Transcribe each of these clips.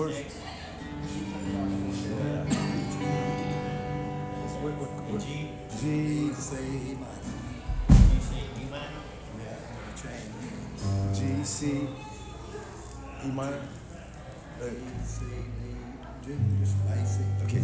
Chorus? What, what? G, C, E minor. Uh, okay.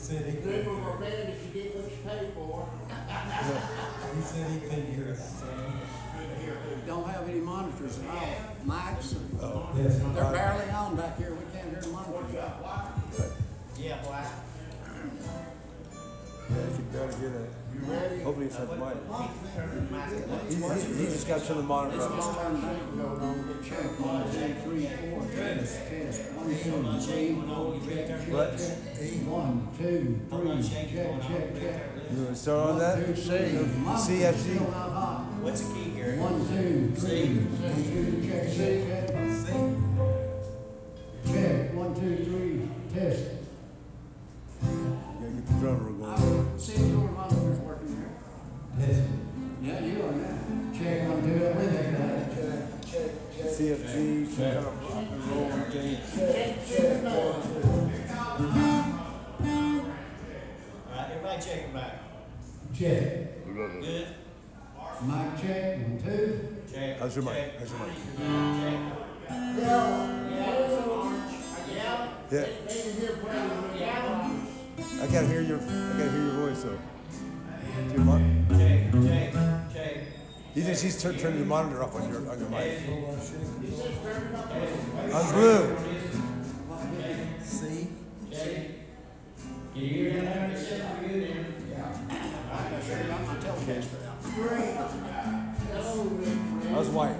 Said he Good couldn't for hear. man if you get what you pay for. He said he couldn't hear us. Don't have any monitors at all. Mics, oh, Yes. they're barely on back here. We can't hear the monitors. Yeah, black. Yeah, you can barely hear that. Hopefully it's not the mic. Turn He, he, he just got to turn the monitor up. Just turn go on, get Check, one, two, three, four, test, test, one, two, three, four, check, check, What? You want to start on that? One, two, three. Monitor's CFG. still not hot. What's the key, Gary? One, two, three, one, How's your mic? check. How's your mic? Yeah, Yeah, can hear. Yeah. I gotta hear your, I gotta hear your voice though. Your mon- Check, check, check. He just, he's tur- turning your monitor up on your, on your mic. On blue. See? Can you hear that? Check, good then. I sure got my Telecaster out. How's white?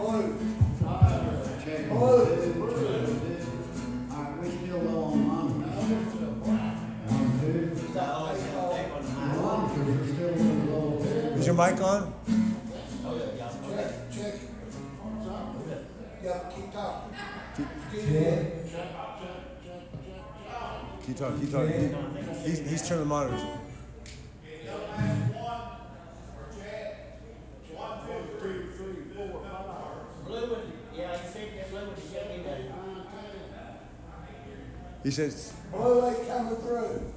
Is your mic on? Keep talking. Keep talking, keep talking. He's, he's turning the monitors. Blue one, yeah, you see that blue one, you got me that. He says, Blue ain't coming through.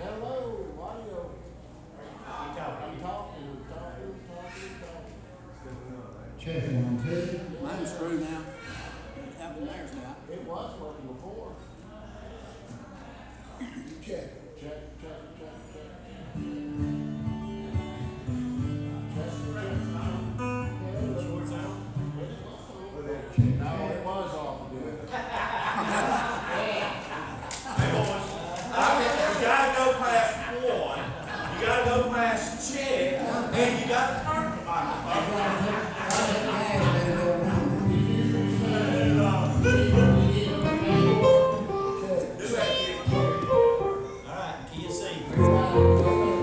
Hello, audio. Keep I'm talking. talking, I'm talking, talking, talking. Check, one, two. Mine's through now. Up in there's now. It was working before. Check, check, check, check, check. Shorts out. No, key